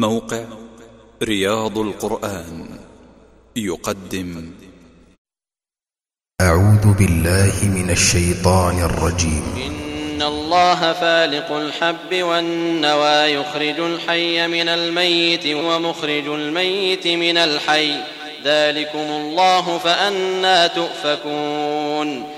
موقع رياض القرآن يقدم. أعوذ بالله من الشيطان الرجيم. إن الله فالق الحب والنوى يخرج الحي من الميت ومخرج الميت من الحي. ذلكم الله فأنا تؤفكون.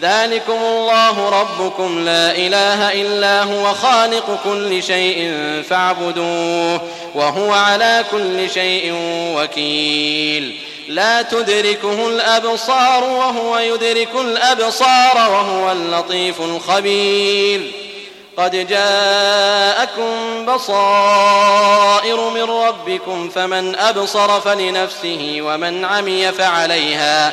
ذلكم الله ربكم. لا إله إلا هو خالق كل شيء فاعبدوه وهو على كل شيء وكيل. لا تدركه الأبصار وهو يدرك الأبصار وهو اللطيف الخبير. قد جاءكم بصائر من ربكم فمن أبصر فلنفسه ومن عمي فعليها.